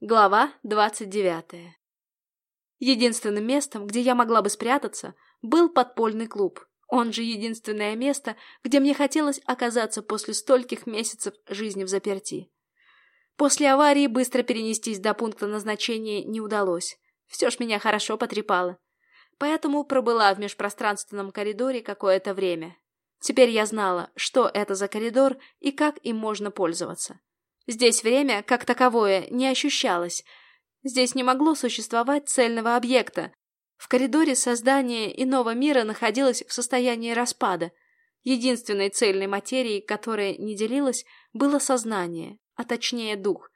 Глава двадцать девятая. Единственным местом, где я могла бы спрятаться, был подпольный клуб. Он же единственное место, где мне хотелось оказаться после стольких месяцев жизни в заперти. После аварии быстро перенестись до пункта назначения не удалось. Все ж меня хорошо потрепало. Поэтому пробыла в межпространственном коридоре какое-то время. Теперь я знала, что это за коридор и как им можно пользоваться. Здесь время, как таковое, не ощущалось. Здесь не могло существовать цельного объекта. В коридоре создание иного мира находилось в состоянии распада. Единственной цельной материей, которая не делилась, было сознание, а точнее дух.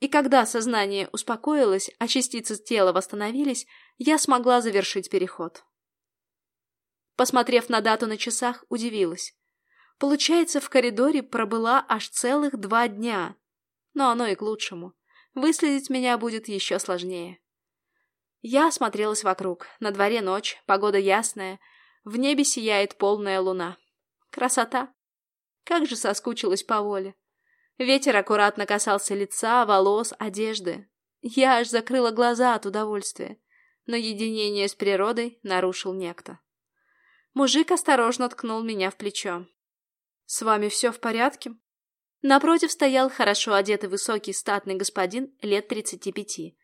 И когда сознание успокоилось, а частицы тела восстановились, я смогла завершить переход. Посмотрев на дату на часах, удивилась. Получается, в коридоре пробыла аж целых два дня. Но оно и к лучшему. Выследить меня будет еще сложнее. Я осмотрелась вокруг. На дворе ночь, погода ясная. В небе сияет полная луна. Красота! Как же соскучилась по воле. Ветер аккуратно касался лица, волос, одежды. Я аж закрыла глаза от удовольствия. Но единение с природой нарушил некто. Мужик осторожно ткнул меня в плечо. «С вами все в порядке?» Напротив стоял хорошо одетый высокий статный господин лет тридцати пяти.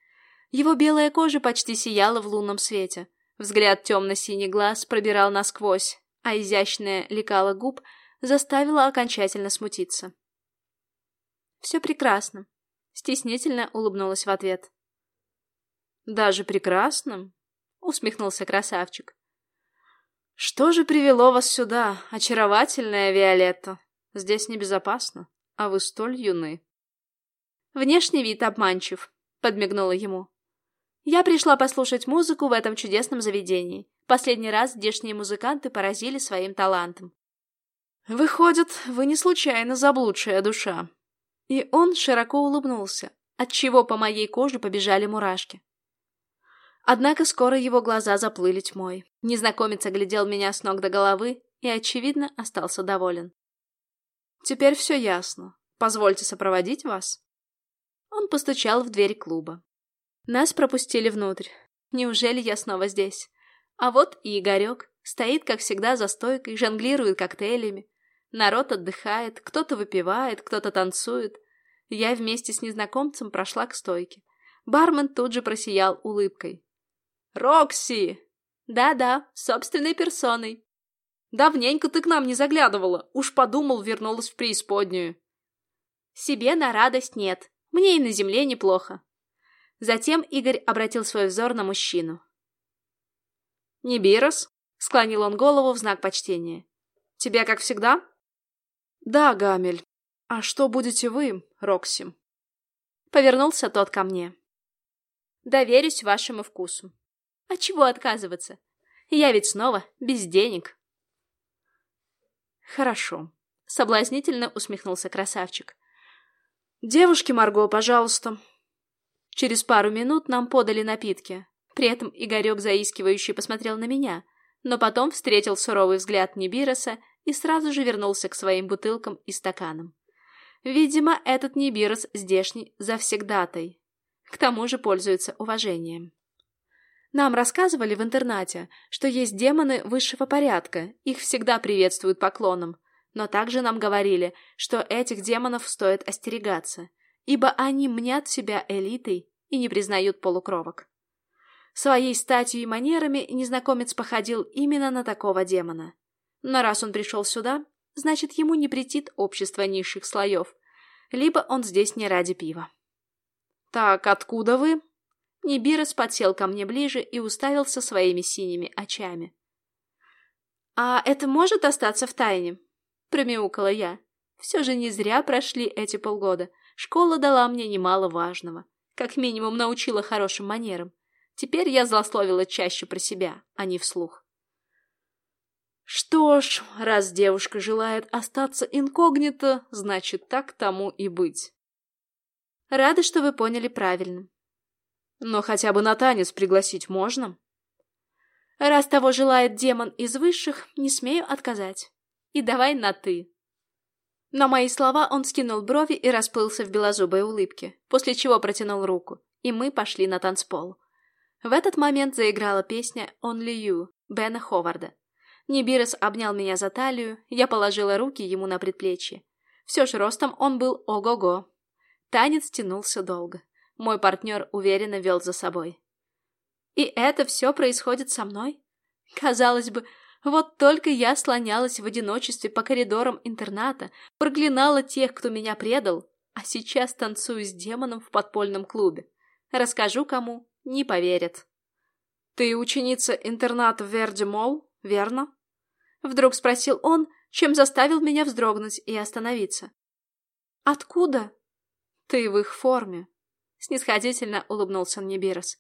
Его белая кожа почти сияла в лунном свете. Взгляд темно-синий глаз пробирал насквозь, а изящное лекало губ заставило окончательно смутиться. «Все прекрасно», — стеснительно улыбнулась в ответ. «Даже прекрасно?» — усмехнулся красавчик. «Что же привело вас сюда, очаровательная Виолетта? Здесь небезопасно, а вы столь юны». «Внешний вид обманчив», — подмигнула ему. «Я пришла послушать музыку в этом чудесном заведении. Последний раз здешние музыканты поразили своим талантом». «Выходит, вы не случайно заблудшая душа». И он широко улыбнулся, отчего по моей коже побежали мурашки. Однако скоро его глаза заплыли тьмой. Незнакомец оглядел меня с ног до головы и, очевидно, остался доволен. «Теперь все ясно. Позвольте сопроводить вас?» Он постучал в дверь клуба. Нас пропустили внутрь. Неужели я снова здесь? А вот и Игорек. Стоит, как всегда, за стойкой, жонглирует коктейлями. Народ отдыхает, кто-то выпивает, кто-то танцует. Я вместе с незнакомцем прошла к стойке. Бармен тут же просиял улыбкой. «Рокси!» «Да-да, собственной персоной». «Давненько ты к нам не заглядывала. Уж подумал, вернулась в преисподнюю». «Себе на радость нет. Мне и на земле неплохо». Затем Игорь обратил свой взор на мужчину. «Нибирос?» — склонил он голову в знак почтения. «Тебя как всегда?» «Да, Гамель. А что будете вы, Рокси?» Повернулся тот ко мне. «Доверюсь вашему вкусу». А чего отказываться? Я ведь снова без денег. Хорошо. Соблазнительно усмехнулся красавчик. Девушки, Марго, пожалуйста. Через пару минут нам подали напитки. При этом Игорек заискивающий посмотрел на меня, но потом встретил суровый взгляд Нибироса и сразу же вернулся к своим бутылкам и стаканам. Видимо, этот Нибирос здешний завсегдатай. К тому же пользуется уважением. Нам рассказывали в интернате, что есть демоны высшего порядка, их всегда приветствуют поклоном. Но также нам говорили, что этих демонов стоит остерегаться, ибо они мнят себя элитой и не признают полукровок. Своей статью и манерами незнакомец походил именно на такого демона. Но раз он пришел сюда, значит, ему не претит общество низших слоев, либо он здесь не ради пива. «Так, откуда вы?» Нибирос подсел ко мне ближе и уставился своими синими очами. «А это может остаться в тайне?» — промяукала я. «Все же не зря прошли эти полгода. Школа дала мне немало важного. Как минимум научила хорошим манерам. Теперь я злословила чаще про себя, а не вслух. Что ж, раз девушка желает остаться инкогнито, значит, так тому и быть. Рада, что вы поняли правильно. Но хотя бы на танец пригласить можно? Раз того желает демон из высших, не смею отказать. И давай на «ты». На мои слова он скинул брови и расплылся в белозубой улыбке, после чего протянул руку, и мы пошли на танцпол. В этот момент заиграла песня «Only You» Бена Ховарда. Нибирес обнял меня за талию, я положила руки ему на предплечье. Все же ростом он был ого-го. Танец тянулся долго. Мой партнер уверенно вел за собой. И это все происходит со мной? Казалось бы, вот только я слонялась в одиночестве по коридорам интерната, проклинала тех, кто меня предал, а сейчас танцую с демоном в подпольном клубе. Расскажу кому, не поверят. «Ты ученица интерната Верди Молл, верно?» Вдруг спросил он, чем заставил меня вздрогнуть и остановиться. «Откуда?» «Ты в их форме», — снисходительно улыбнулся Небирос.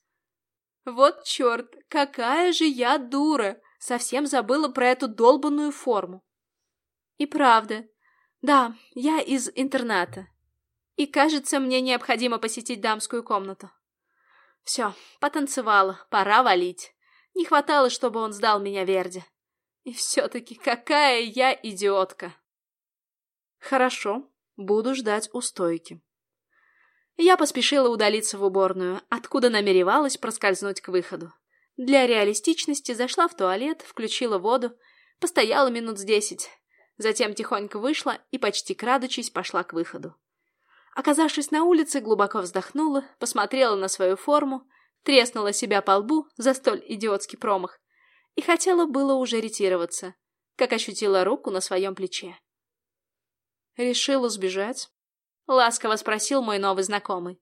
«Вот черт, какая же я дура! Совсем забыла про эту долбанную форму!» «И правда. Да, я из интерната. И, кажется, мне необходимо посетить дамскую комнату». Все, потанцевала, пора валить. Не хватало, чтобы он сдал меня Верде. И все-таки какая я идиотка. Хорошо, буду ждать у стойки. Я поспешила удалиться в уборную, откуда намеревалась проскользнуть к выходу. Для реалистичности зашла в туалет, включила воду, постояла минут с десять, затем тихонько вышла и, почти крадучись, пошла к выходу. Оказавшись на улице, глубоко вздохнула, посмотрела на свою форму, треснула себя по лбу за столь идиотский промах и хотела было уже ретироваться, как ощутила руку на своем плече. «Решила сбежать?» — ласково спросил мой новый знакомый.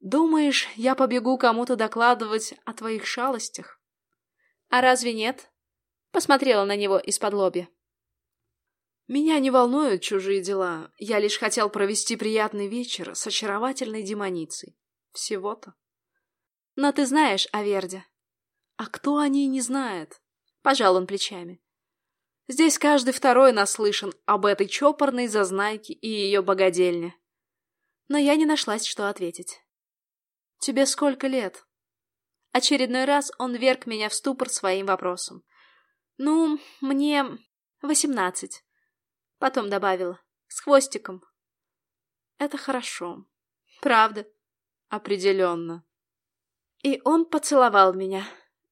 «Думаешь, я побегу кому-то докладывать о твоих шалостях?» «А разве нет?» — посмотрела на него из-под лобья. Меня не волнуют чужие дела. Я лишь хотел провести приятный вечер с очаровательной демоницей. Всего-то. Но ты знаешь о Верде. А кто о ней не знает? Пожал он плечами. Здесь каждый второй наслышан об этой чопорной зазнайке и ее богадельне. Но я не нашлась, что ответить. Тебе сколько лет? Очередной раз он верг меня в ступор своим вопросом. Ну, мне восемнадцать. Потом добавила. С хвостиком. Это хорошо. Правда. Определенно. И он поцеловал меня.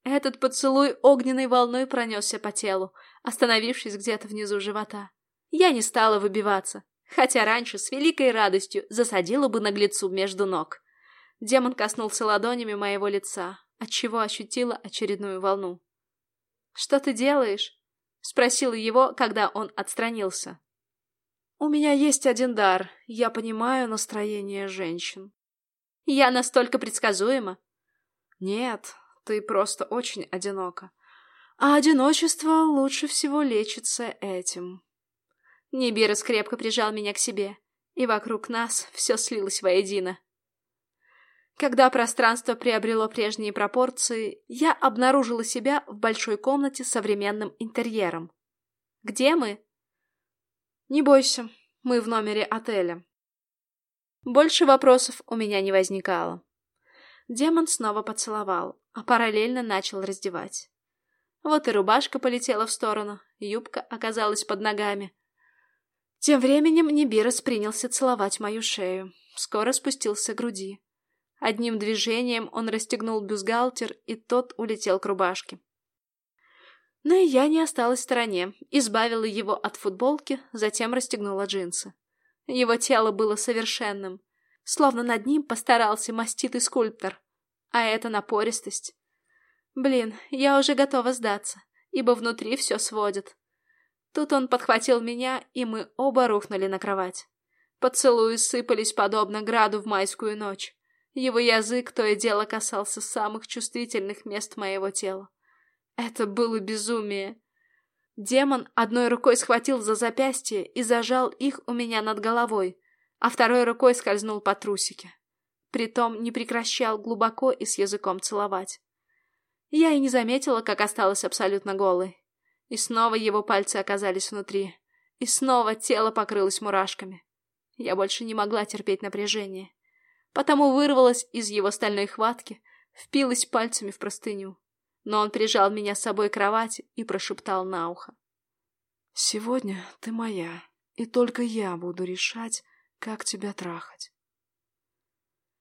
Этот поцелуй огненной волной пронесся по телу, остановившись где-то внизу живота. Я не стала выбиваться, хотя раньше с великой радостью засадила бы наглецу между ног. Демон коснулся ладонями моего лица, отчего ощутила очередную волну. «Что ты делаешь?» — спросила его, когда он отстранился. «У меня есть один дар. Я понимаю настроение женщин». «Я настолько предсказуема?» «Нет, ты просто очень одинока. А одиночество лучше всего лечится этим». Нибирос крепко прижал меня к себе, и вокруг нас все слилось воедино. Когда пространство приобрело прежние пропорции, я обнаружила себя в большой комнате с современным интерьером. «Где мы?» «Не бойся, мы в номере отеля». Больше вопросов у меня не возникало. Демон снова поцеловал, а параллельно начал раздевать. Вот и рубашка полетела в сторону, юбка оказалась под ногами. Тем временем Нибирос принялся целовать мою шею, скоро спустился к груди. Одним движением он расстегнул бюстгальтер, и тот улетел к рубашке. Но и я не осталась в стороне, избавила его от футболки, затем расстегнула джинсы. Его тело было совершенным, словно над ним постарался маститый скульптор. А это напористость. Блин, я уже готова сдаться, ибо внутри все сводит. Тут он подхватил меня, и мы оба рухнули на кровать. Поцелуи сыпались подобно граду в майскую ночь. Его язык то и дело касался самых чувствительных мест моего тела. Это было безумие. Демон одной рукой схватил за запястье и зажал их у меня над головой, а второй рукой скользнул по трусике. Притом не прекращал глубоко и с языком целовать. Я и не заметила, как осталась абсолютно голой. И снова его пальцы оказались внутри. И снова тело покрылось мурашками. Я больше не могла терпеть напряжение. Потому вырвалась из его стальной хватки, впилась пальцами в простыню но он прижал меня с собой к кровати и прошептал на ухо. «Сегодня ты моя, и только я буду решать, как тебя трахать.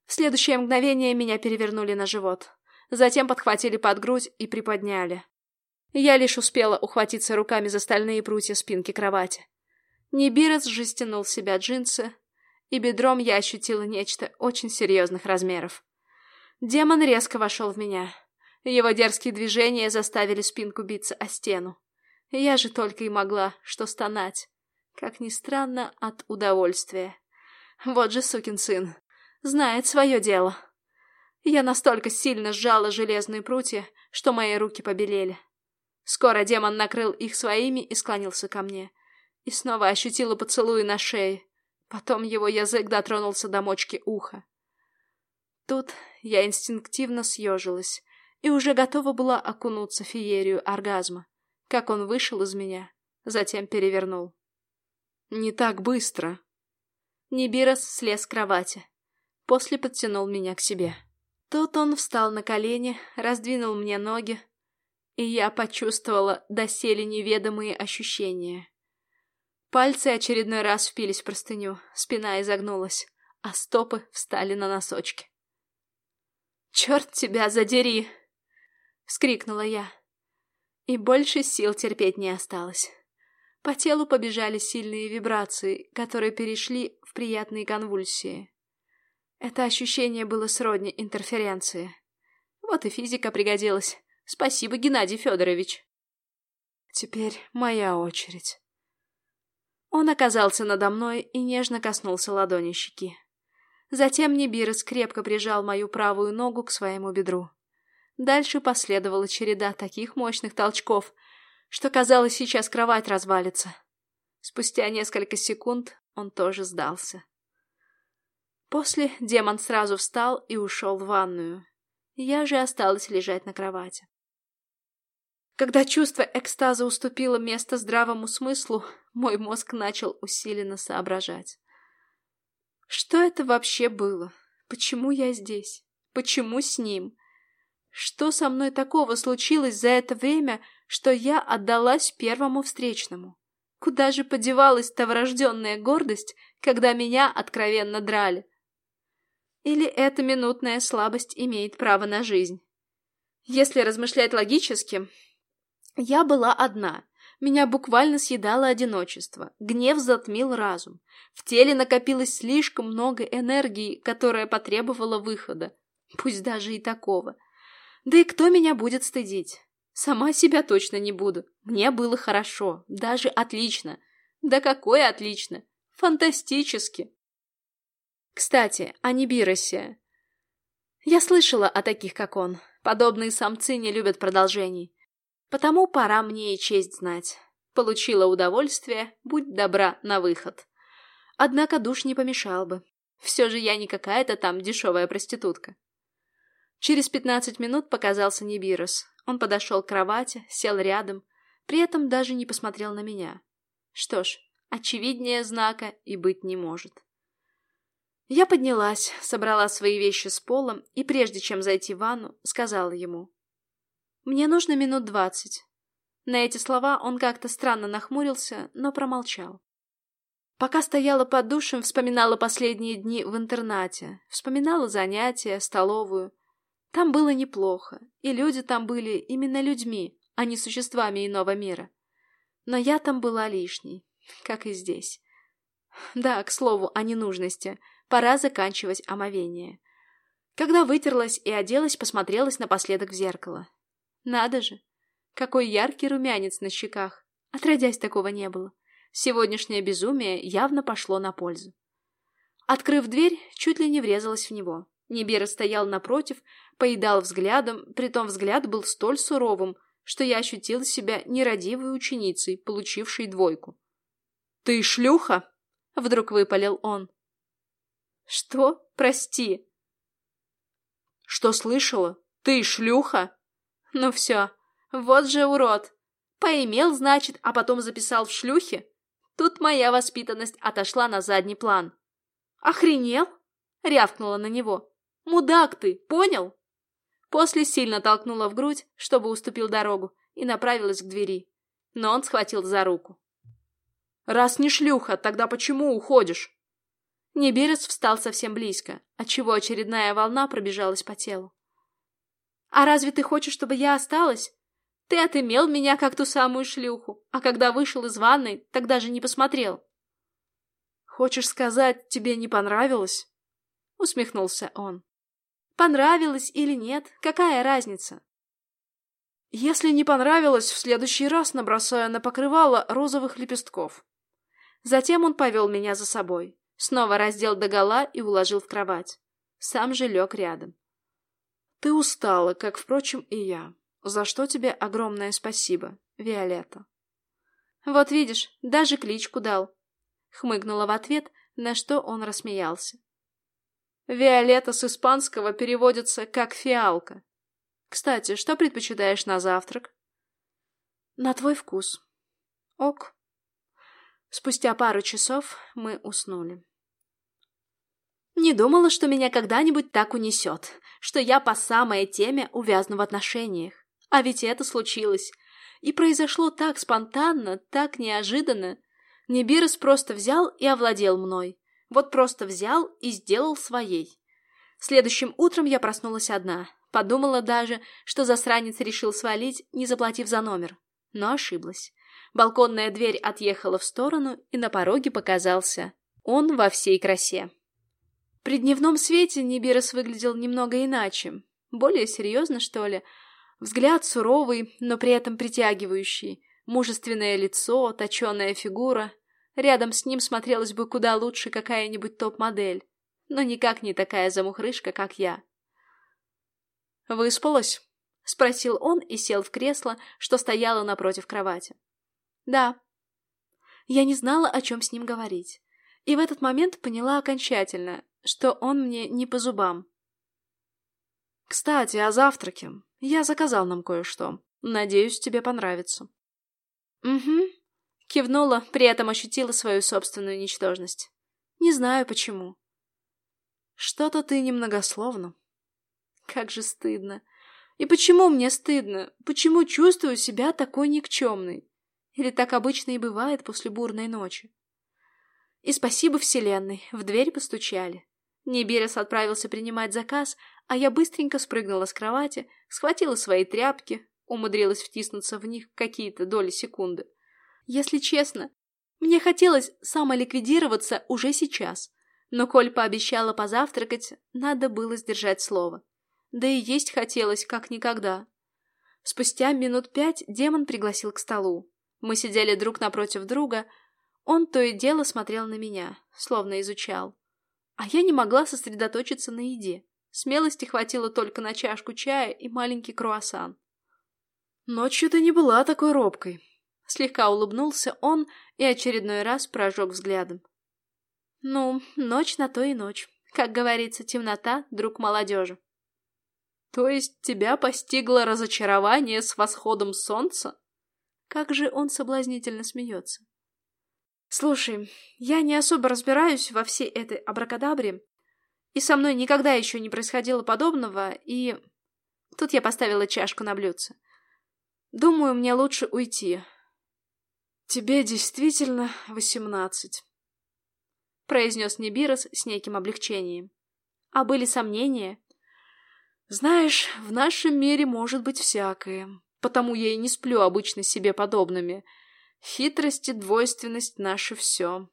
В следующее мгновение меня перевернули на живот. Затем подхватили под грудь и приподняли. Я лишь успела ухватиться руками за стальные прутья спинки кровати. Нибирос же стянул с себя джинсы, и бедром я ощутила нечто очень серьезных размеров. Демон резко вошел в меня. Его дерзкие движения заставили спинку биться о стену. Я же только и могла что стонать. Как ни странно, от удовольствия. Вот же сукин сын. Знает свое дело. Я настолько сильно сжала железные прутья, что мои руки побелели. Скоро демон накрыл их своими и склонился ко мне. И снова ощутила поцелуи на шее. Потом его язык дотронулся до мочки уха. Тут я инстинктивно съежилась и уже готова была окунуться в феерию оргазма, как он вышел из меня, затем перевернул. «Не так быстро!» Нибирос слез с кровати, после подтянул меня к себе. Тут он встал на колени, раздвинул мне ноги, и я почувствовала доселе неведомые ощущения. Пальцы очередной раз впились в простыню, спина изогнулась, а стопы встали на носочки. «Черт тебя задери!» — вскрикнула я. И больше сил терпеть не осталось. По телу побежали сильные вибрации, которые перешли в приятные конвульсии. Это ощущение было сродни интерференции. Вот и физика пригодилась. Спасибо, Геннадий Федорович. Теперь моя очередь. Он оказался надо мной и нежно коснулся ладони щеки. Затем Нибирос крепко прижал мою правую ногу к своему бедру. Дальше последовала череда таких мощных толчков, что казалось, сейчас кровать развалится. Спустя несколько секунд он тоже сдался. После демон сразу встал и ушел в ванную. Я же осталась лежать на кровати. Когда чувство экстаза уступило место здравому смыслу, мой мозг начал усиленно соображать. Что это вообще было? Почему я здесь? Почему с ним? Что со мной такого случилось за это время, что я отдалась первому встречному? Куда же подевалась та врожденная гордость, когда меня откровенно драли? Или эта минутная слабость имеет право на жизнь? Если размышлять логически, я была одна. Меня буквально съедало одиночество. Гнев затмил разум. В теле накопилось слишком много энергии, которая потребовала выхода. Пусть даже и такого. Да и кто меня будет стыдить? Сама себя точно не буду. Мне было хорошо, даже отлично. Да какое отлично! Фантастически! Кстати, о Нибиросе. Я слышала о таких, как он. Подобные самцы не любят продолжений. Потому пора мне и честь знать. Получила удовольствие, будь добра на выход. Однако душ не помешал бы. Все же я не какая-то там дешевая проститутка. Через пятнадцать минут показался Нибирос. Он подошел к кровати, сел рядом, при этом даже не посмотрел на меня. Что ж, очевиднее знака и быть не может. Я поднялась, собрала свои вещи с пола и, прежде чем зайти в ванну, сказала ему. Мне нужно минут двадцать. На эти слова он как-то странно нахмурился, но промолчал. Пока стояла под душем, вспоминала последние дни в интернате, вспоминала занятия, столовую. Там было неплохо, и люди там были именно людьми, а не существами иного мира. Но я там была лишней, как и здесь. Да, к слову, о ненужности. Пора заканчивать омовение. Когда вытерлась и оделась, посмотрелась напоследок в зеркало. Надо же! Какой яркий румянец на щеках! Отродясь, такого не было. Сегодняшнее безумие явно пошло на пользу. Открыв дверь, чуть ли не врезалась в него. Небера стоял напротив, поедал взглядом, притом взгляд был столь суровым, что я ощутила себя нерадивой ученицей, получившей двойку. «Ты шлюха?» — вдруг выпалил он. «Что? Прости». «Что слышала? Ты шлюха?» Ну все, вот же урод. Поимел, значит, а потом записал в шлюхе. Тут моя воспитанность отошла на задний план. Охренел? Рявкнула на него. Мудак ты, понял? После сильно толкнула в грудь, чтобы уступил дорогу, и направилась к двери. Но он схватил за руку. Раз не шлюха, тогда почему уходишь? Небирец встал совсем близко, отчего очередная волна пробежалась по телу. «А разве ты хочешь, чтобы я осталась? Ты отымел меня, как ту самую шлюху, а когда вышел из ванной, тогда же не посмотрел». «Хочешь сказать, тебе не понравилось?» — усмехнулся он. «Понравилось или нет, какая разница?» «Если не понравилось, в следующий раз набросаю на покрывало розовых лепестков». Затем он повел меня за собой, снова раздел догола и уложил в кровать. Сам же лег рядом. «Ты устала, как, впрочем, и я. За что тебе огромное спасибо, Виолетта». «Вот видишь, даже кличку дал», — хмыкнула в ответ, на что он рассмеялся. «Виолетта с испанского переводится как «фиалка». Кстати, что предпочитаешь на завтрак?» «На твой вкус». «Ок». Спустя пару часов мы уснули. Не думала, что меня когда-нибудь так унесет, что я по самой теме увязну в отношениях. А ведь это случилось. И произошло так спонтанно, так неожиданно. Небирос просто взял и овладел мной. Вот просто взял и сделал своей. Следующим утром я проснулась одна. Подумала даже, что засранец решил свалить, не заплатив за номер. Но ошиблась. Балконная дверь отъехала в сторону, и на пороге показался он во всей красе. При дневном свете Нибирос выглядел немного иначе. Более серьезно, что ли. Взгляд суровый, но при этом притягивающий. Мужественное лицо, точеная фигура. Рядом с ним смотрелась бы куда лучше какая-нибудь топ-модель. Но никак не такая замухрышка, как я. «Выспалась?» — спросил он и сел в кресло, что стояло напротив кровати. Да. Я не знала, о чем с ним говорить. И в этот момент поняла окончательно, что он мне не по зубам. Кстати, о завтраке. Я заказал нам кое-что. Надеюсь, тебе понравится. Угу. Кивнула, при этом ощутила свою собственную ничтожность. Не знаю, почему. Что-то ты немногословно. Как же стыдно. И почему мне стыдно? Почему чувствую себя такой никчемной? Или так обычно и бывает после бурной ночи. И спасибо Вселенной, в дверь постучали. Неберес отправился принимать заказ, а я быстренько спрыгнула с кровати, схватила свои тряпки, умудрилась втиснуться в них какие-то доли секунды. Если честно, мне хотелось самоликвидироваться уже сейчас, но коль пообещала позавтракать, надо было сдержать слово. Да и есть хотелось, как никогда. Спустя минут пять демон пригласил к столу. Мы сидели друг напротив друга. Он то и дело смотрел на меня, словно изучал. А я не могла сосредоточиться на еде. Смелости хватило только на чашку чая и маленький круассан. «Ночью ты не была такой робкой», — слегка улыбнулся он и очередной раз прожег взглядом. «Ну, ночь на то и ночь. Как говорится, темнота — друг молодежи». «То есть тебя постигло разочарование с восходом солнца?» Как же он соблазнительно смеется. Слушай, я не особо разбираюсь во всей этой абракадабре, и со мной никогда еще не происходило подобного, и... Тут я поставила чашку на блюдце. Думаю, мне лучше уйти. Тебе действительно восемнадцать, произнес Небирос с неким облегчением. А были сомнения? Знаешь, в нашем мире может быть всякое потому я и не сплю обычно себе подобными. Хитрость и двойственность — наше все.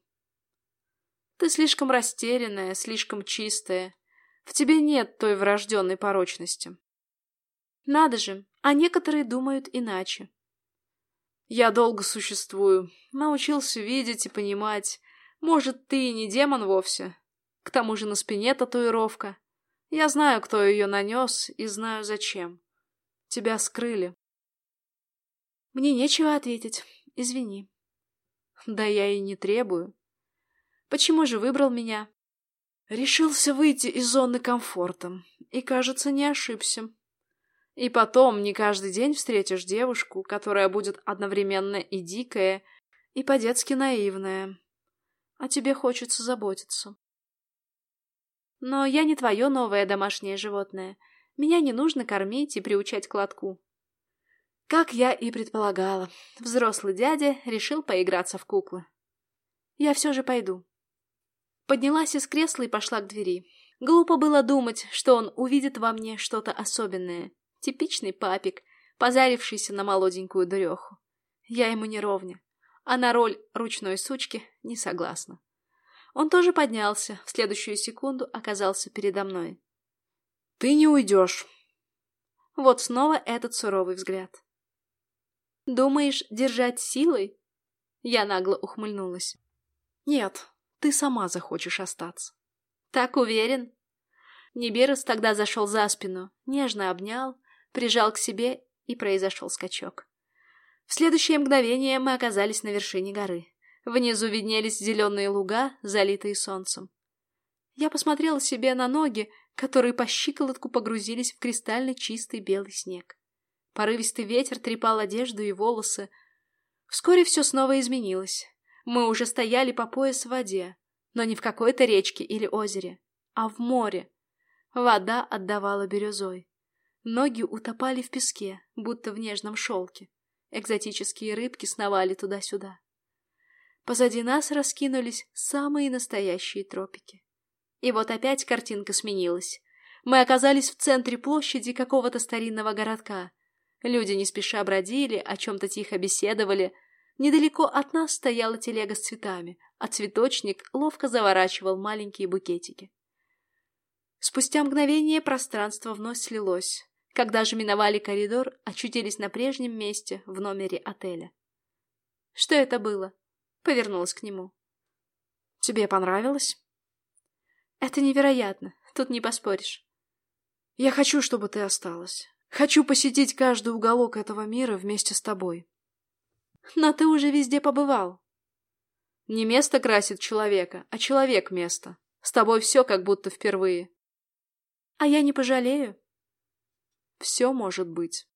Ты слишком растерянная, слишком чистая. В тебе нет той врожденной порочности. Надо же, а некоторые думают иначе. Я долго существую, научился видеть и понимать. Может, ты и не демон вовсе. К тому же на спине татуировка. Я знаю, кто ее нанес, и знаю, зачем. Тебя скрыли. Мне нечего ответить. Извини. Да я и не требую. Почему же выбрал меня? Решился выйти из зоны комфорта. И, кажется, не ошибся. И потом, не каждый день встретишь девушку, которая будет одновременно и дикая, и по-детски наивная. А тебе хочется заботиться. Но я не твое новое домашнее животное. Меня не нужно кормить и приучать к лотку. Как я и предполагала, взрослый дядя решил поиграться в куклы. Я все же пойду. Поднялась из кресла и пошла к двери. Глупо было думать, что он увидит во мне что-то особенное. Типичный папик, позарившийся на молоденькую дуреху. Я ему не ровня, а на роль ручной сучки не согласна. Он тоже поднялся, в следующую секунду оказался передо мной. «Ты не уйдешь!» Вот снова этот суровый взгляд. «Думаешь, держать силой?» Я нагло ухмыльнулась. «Нет, ты сама захочешь остаться». «Так уверен?» Нибирос тогда зашел за спину, нежно обнял, прижал к себе, и произошел скачок. В следующее мгновение мы оказались на вершине горы. Внизу виднелись зеленые луга, залитые солнцем. Я посмотрела себе на ноги, которые по щиколотку погрузились в кристально чистый белый снег. Порывистый ветер трепал одежду и волосы. Вскоре все снова изменилось. Мы уже стояли по пояс в воде, но не в какой-то речке или озере, а в море. Вода отдавала бирюзой. Ноги утопали в песке, будто в нежном шелке. Экзотические рыбки сновали туда-сюда. Позади нас раскинулись самые настоящие тропики. И вот опять картинка сменилась. Мы оказались в центре площади какого-то старинного городка. Люди не спеша бродили, о чем-то тихо беседовали. Недалеко от нас стояла телега с цветами, а цветочник ловко заворачивал маленькие букетики. Спустя мгновение пространство вновь слилось. Когда же миновали коридор, очутились на прежнем месте в номере отеля. «Что это было?» Повернулась к нему. «Тебе понравилось?» Это невероятно, тут не поспоришь. Я хочу, чтобы ты осталась. Хочу посетить каждый уголок этого мира вместе с тобой. Но ты уже везде побывал. Не место красит человека, а человек место. С тобой все как будто впервые. А я не пожалею. Все может быть.